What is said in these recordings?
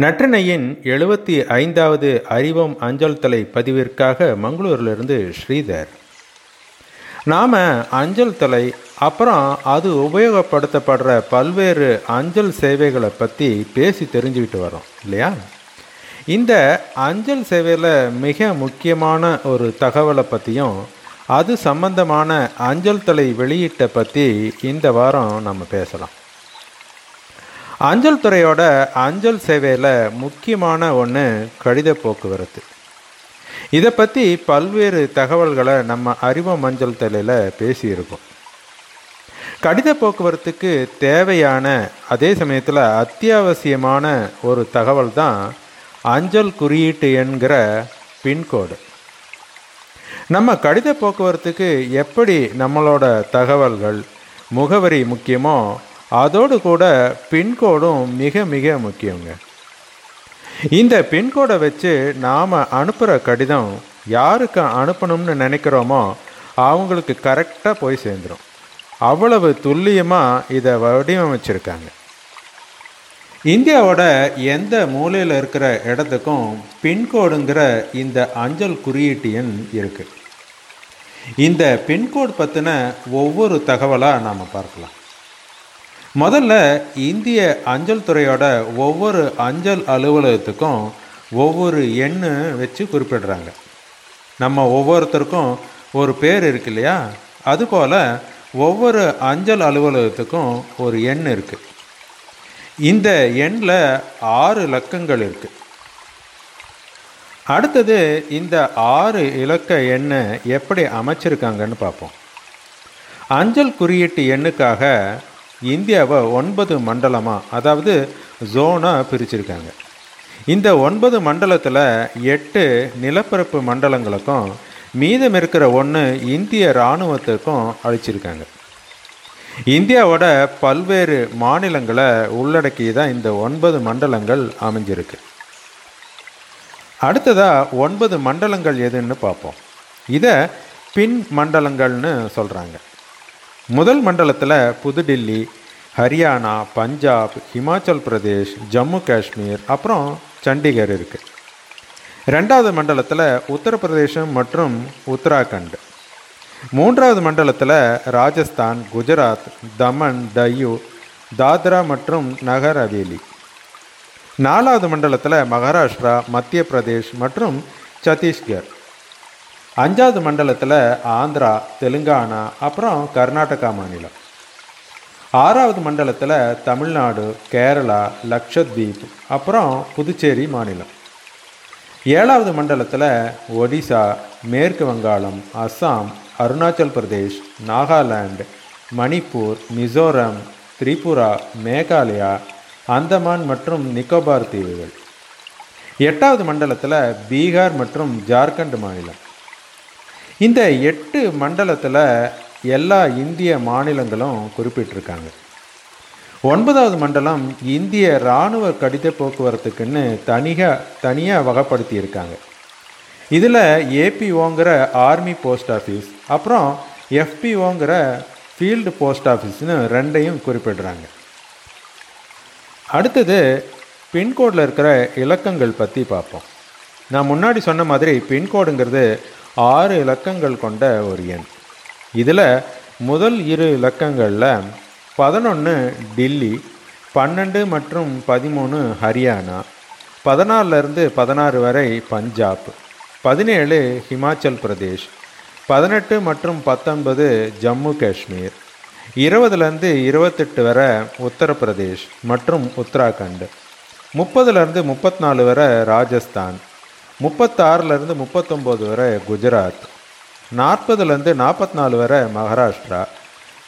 நற்றினையின் எழுபத்தி ஐந்தாவது அறிவம் அஞ்சல் தலை பதிவிற்காக மங்களூரிலிருந்து ஸ்ரீதர். நாம் அஞ்சல் தலை அப்புறம் அது உபயோகப்படுத்தப்படுற பல்வேறு அஞ்சல் சேவைகளை பற்றி பேசி தெரிஞ்சுக்கிட்டு வரோம் இல்லையா? இந்த அஞ்சல் சேவையில் மிக முக்கியமான ஒரு தகவலை பற்றியும் அது சம்பந்தமான அஞ்சல் தலை வெளியீட்டை பற்றி இந்த வாரம் நம்ம பேசலாம். அஞ்சல் துறையோட அஞ்சல் சேவையில் முக்கியமான ஒன்று கடித போக்குவரத்து. இதை பற்றி பல்வேறு தகவல்களை நம்ம அறிவம் அஞ்சல் தலையில் பேசியிருக்கோம். கடித போக்குவரத்துக்கு தேவையான அதே சமயத்தில் அத்தியாவசியமான ஒரு தகவல் தான் அஞ்சல் குறியீட்டு என்கிற பின்கோடு. நம்ம கடித போக்குவரத்துக்கு எப்படி நம்மளோட தகவல்கள் முகவரி முக்கியமோ அதோடு கூட பின்கோடும் மிக மிக முக்கியங்க. இந்த பின்கோடை வச்சு நாம் அனுப்புகிற கடிதம் யாருக்கு அனுப்பணும்னு நினைக்கிறோமோ அவங்களுக்கு கரெக்டாக போய் சேர்ந்துடும் அவ்வளவு துல்லியமாக இதை வடிவமைச்சிருக்காங்க. இந்தியாவோட எந்த மூலையில் இருக்கிற இடத்துக்கும் பின்கோடுங்கிற இந்த அஞ்சல் குறியீட்டு எண் இருக்குது இந்த பின்கோடு பற்றின ஒவ்வொரு தகவலாக நாம் பார்க்கலாம். முதல்ல இந்திய அஞ்சல் துறையோட ஒவ்வொரு அஞ்சல் அலுவலகத்துக்கும் ஒவ்வொரு எண்ணு வச்சு குறிப்பிடுறாங்க. நம்ம ஒவ்வொருத்தருக்கும் ஒரு பேர் இருக்கு இல்லையா? அதுபோல் ஒவ்வொரு அஞ்சல் அலுவலகத்துக்கும் ஒரு எண் இருக்குது இந்த எண்ணில் ஆறு இலக்கங்கள் இருக்குது அடுத்தது இந்த ஆறு இலக்க எண்ணை எப்படி அமைச்சிருக்காங்கன்னு பார்ப்போம். அஞ்சல் குறியீட்டு எண்ணுக்காக இந்தியாவை ஒன்பது மண்டலமாக அதாவது ஜோனாக பிரிச்சிருக்காங்க. இந்த ஒன்பது மண்டலத்தில் எட்டு நிலப்பரப்பு மண்டலங்களுக்கும் மீதம் இருக்கிற ஒன்று இந்திய இராணுவத்துக்கும் அழிச்சிருக்காங்க. இந்தியாவோட பல்வேறு மாநிலங்களை உள்ளடக்கி தான் இந்த ஒன்பது மண்டலங்கள் அமைஞ்சிருக்கு. அடுத்ததாக ஒன்பது மண்டலங்கள் எதுன்னு பார்ப்போம். இதை பின் மண்டலங்கள்னு சொல்கிறாங்க முதல் மண்டலத்தில் புதுடில்லி ஹரியானா பஞ்சாப் ஹிமாச்சல் பிரதேஷ் ஜம்மு காஷ்மீர் அப்புறம் சண்டிகர் இருக்குது ரெண்டாவது மண்டலத்தில் உத்தரப்பிரதேசம் மற்றும் உத்தராகண்ட். மூன்றாவது மண்டலத்தில் ராஜஸ்தான் குஜராத் தமன் டையூ தாத்ரா மற்றும் நகர் ஹவேலி. நாலாவது மண்டலத்தில் மகாராஷ்டிரா மத்திய பிரதேஷ் மற்றும் சத்தீஸ்கர். அஞ்சாவது மண்டலத்தில் ஆந்திரா தெலுங்கானா அப்புறம் கர்நாடகா மாநிலம். ஆறாவது மண்டலத்தில் தமிழ்நாடு கேரளா லக்ஷத்வீப் அப்புறம் புதுச்சேரி மாநிலம். ஏழாவது மண்டலத்தில் ஒடிசா மேற்கு வங்காளம் அஸ்ஸாம் அருணாச்சல் பிரதேஷ் நாகாலாந்து மணிப்பூர் மிசோரம் திரிபுரா மேகாலயா அந்தமான் மற்றும் நிக்கோபார் தீவுகள். எட்டாவது மண்டலத்தில் பீகார் மற்றும் ஜார்க்கண்ட் மாநிலம். இந்த எட்டு மண்டலத்தில் எல்லா இந்திய மாநிலங்களும் குறிப்பிட்டிருக்காங்க. ஒன்பதாவது மண்டலம் இந்திய இராணுவ கடித போக்குவரத்துக்குன்னு தனிக தனியாக வகைப்படுத்தியிருக்காங்க. இதில் ஏபிஓங்கிற ஆர்மி போஸ்ட் ஆஃபீஸ் அப்புறம் எஃபிஓங்கிற ஃபீல்டு போஸ்ட் ஆஃபீஸ்னு ரெண்டையும் குறிப்பிடுறாங்க. அடுத்தது பின்கோடில் இருக்கிற இலக்கங்கள் பற்றி பார்ப்போம். நான் முன்னாடி சொன்ன மாதிரி பின்கோடுங்கிறது ஆறு இலக்கங்கள் கொண்ட ஒரு எண். இதில் முதல் இரு இலக்கங்களில் பதினொன்று டில்லி பன்னெண்டு மற்றும் பதிமூணு ஹரியானா பதினாலிருந்து பதினாறு வரை பஞ்சாப் பதினேழு ஹிமாச்சல் பிரதேஷ் பதினெட்டு மற்றும் பத்தொன்பது ஜம்மு காஷ்மீர் இருபதுலேருந்து இருபத்தெட்டு வரை உத்தரப்பிரதேஷ் மற்றும் உத்தராகண்ட் முப்பதுலேருந்து முப்பத்தி நாலு வரை ராஜஸ்தான் முப்பத்தாறுலேருந்து முப்பத்தொம்போது வரை குஜராத். நாற்பதுலேருந்து நாற்பத்தி நாலு வரை மகாராஷ்டிரா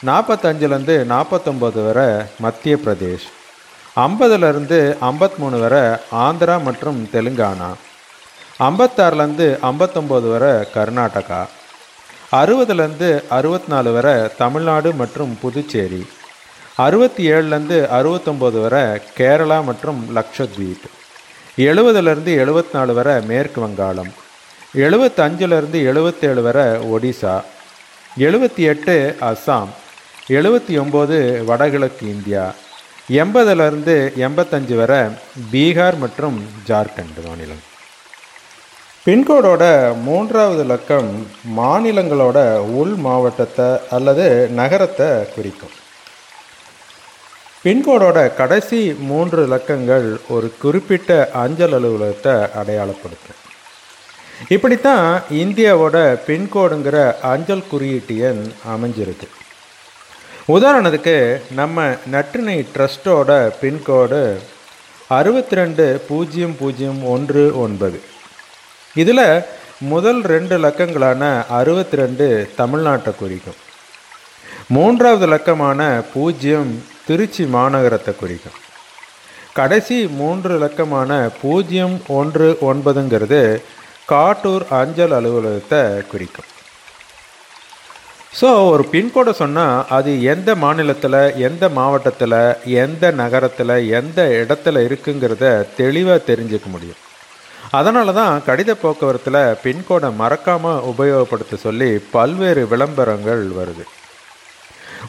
நாற்பத்தஞ்சுலேருந்து நாற்பத்தொம்போது வரை மத்திய பிரதேஷ் ஐம்பதுலேருந்து ஐம்பத்மூணு வரை ஆந்திரா மற்றும் தெலுங்கானா ஐம்பத்தாறுலேருந்து ஐம்பத்தொம்போது வரை கர்நாடகா அறுபதுலேருந்து அறுபத்தி நாலு வரை தமிழ்நாடு மற்றும் புதுச்சேரி அறுபத்தி ஏழுலேருந்து அறுபத்தொம்போது வரை கேரளா மற்றும் லக்ஷத்வீப் எழுபதுலேருந்து எழுபத்தி நாலு வரை மேற்கு வங்காளம் எழுபத்தஞ்சிலிருந்து எழுபத்தேழு வரை ஒடிசா எழுபத்தி எட்டு அஸ்ஸாம் எழுபத்தி ஒம்பது வடகிழக்கு இந்தியா எண்பதுலேருந்து எண்பத்தஞ்சு வரை பீகார் மற்றும் ஜார்க்கண்ட் மாநிலம். பின்கோடோட மூன்றாவது இலக்கம் மாநிலங்களோட உள் மாவட்டத்தை அல்லது நகரத்தை குறிக்கும். பின்கோடோட கடைசி மூன்று இலக்கங்கள் ஒரு குறிப்பிட்ட அஞ்சல் அலுவலகத்தை அடையாளப்படுத்தும். இப்படித்தான் இந்தியாவோட பின்கோடுங்கிற அஞ்சல் குறியீட்டு எண் அமைஞ்சிருக்கு. உதாரணத்துக்கு நம்ம நற்றினை ட்ரஸ்ட்டோட பின்கோடு அறுபத்தி ரெண்டு பூஜ்ஜியம் பூஜ்ஜியம் ஒன்று ஒன்பது. இதில் முதல் ரெண்டு லக்கங்களான அறுபத்தி ரெண்டு தமிழ்நாட்டை குறிக்கும். மூன்றாவது லக்கமான பூஜ்ஜியம் திருச்சி மாநகரத்தை குறிக்கும். கடைசி மூன்று லக்கமான பூஜ்ஜியம் ஒன்று ஒன்பதுங்கிறது காட்டூர் அஞ்சல் அலுவலகத்தை குறிக்கும். ஸோ ஒரு பின்கோடை சொன்னால் அது எந்த மாநிலத்தில் எந்த மாவட்டத்தில் எந்த நகரத்தில் எந்த இடத்துல இருக்குங்கிறத தெளிவாக தெரிஞ்சுக்க முடியும். அதனால தான் கடித போக்குவரத்தில் பின்கோடை மறக்காமல் உபயோகப்படுத்த சொல்லி பல்வேறு விளம்பரங்கள் வருது.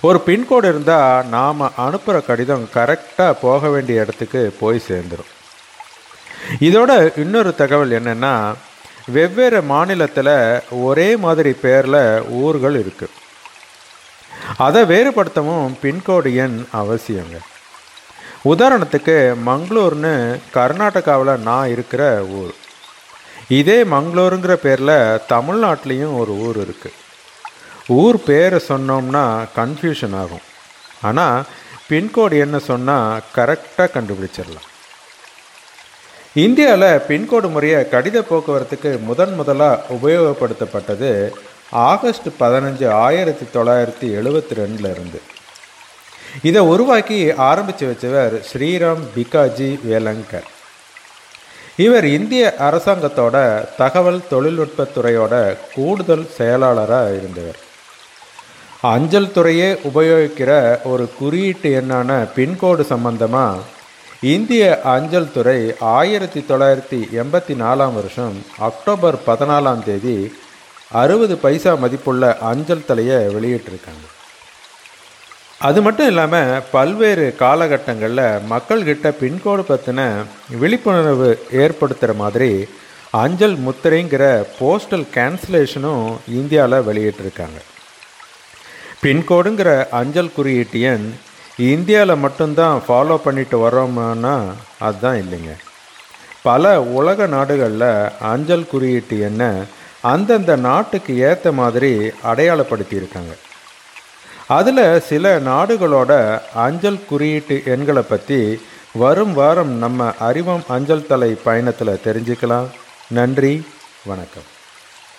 ஒரு பின்கோடு இருந்தால் நாம் அனுப்புகிற கடிதம் கரெக்டாக போக வேண்டிய இடத்துக்கு போய் சேர்ந்துடும் இதோட இன்னொரு தகவல் என்னென்னா வெவ்வேறு மாநிலத்தில் ஒரே மாதிரி பேரில் ஊர்கள் இருக்குது அதை வேறுபடுத்தவும் பின்கோடு எண் அவசியங்க. உதாரணத்துக்கு மங்களூர்னு கர்நாடகாவில் நான் இருக்கிற ஊர். இதே மங்களூருங்கிற பேரில் தமிழ்நாட்டிலையும் ஒரு ஊர் இருக்குது ஊர் பேரை சொன்னோம்னா கன்ஃபியூஷன் ஆகும். ஆனால் பின்கோடு என்ன சொன்னால் கரெக்டாக கண்டுபிடிச்சிடலாம். இந்தியாவில் பின்கோடு முறையை கடித போக்குவரத்துக்கு முதன் முதலாக உபயோகப்படுத்தப்பட்டது ஆகஸ்ட் பதினஞ்சு ஆயிரத்தி தொள்ளாயிரத்தி எழுபத்தி ரெண்டில் இருந்து. இதை உருவாக்கி ஆரம்பித்து வச்சவர் ஸ்ரீராம் பிகாஜி வேலங்கர். இவர் இந்திய அரசாங்கத்தோட தகவல் தொழில்நுட்பத்துறையோட கூடுதல் செயலாளராக இருந்தவர். அஞ்சல் துறையே உபயோகிக்கிற ஒரு குறியீட்டு எண்ணான பின்கோடு சம்பந்தமாக இந்திய அஞ்சல் துறை ஆயிரத்தி தொள்ளாயிரத்தி எண்பத்தி நாலாம் வருஷம் அக்டோபர் பதினாலாம் தேதி அறுபது பைசா மதிப்புள்ள அஞ்சல் தலையை வெளியிட்டிருக்காங்க. அது மட்டும் இல்லாமல் பல்வேறு காலகட்டங்களில் மக்கள்கிட்ட பின்கோடு பற்றின விழிப்புணர்வு ஏற்படுத்துகிற மாதிரி அஞ்சல் முத்திரைங்கிற போஸ்டல் கேன்சலேஷனும் இந்தியாவில் வெளியிட்டிருக்காங்க. பின்கோடுங்கிற அஞ்சல் குறியீட்டு எண் இந்தியாவில் மட்டும்தான் ஃபாலோ பண்ணிட்டு வரோம்னா அதுதான் இல்லைங்க. பல உலக நாடுகளில் அஞ்சல் குறியீட்டு என்ன அந்தந்த நாட்டுக்கு ஏற்ற மாதிரி அடையாளப்படுத்தியிருக்காங்க. அதில் சில நாடுகளோட அஞ்சல் குறியீட்டு எண்களை பற்றி வரும் வாரம் நம்ம அறிவம் அஞ்சல் தலை பயணத்தில் தெரிஞ்சுக்கலாம். நன்றி வணக்கம்.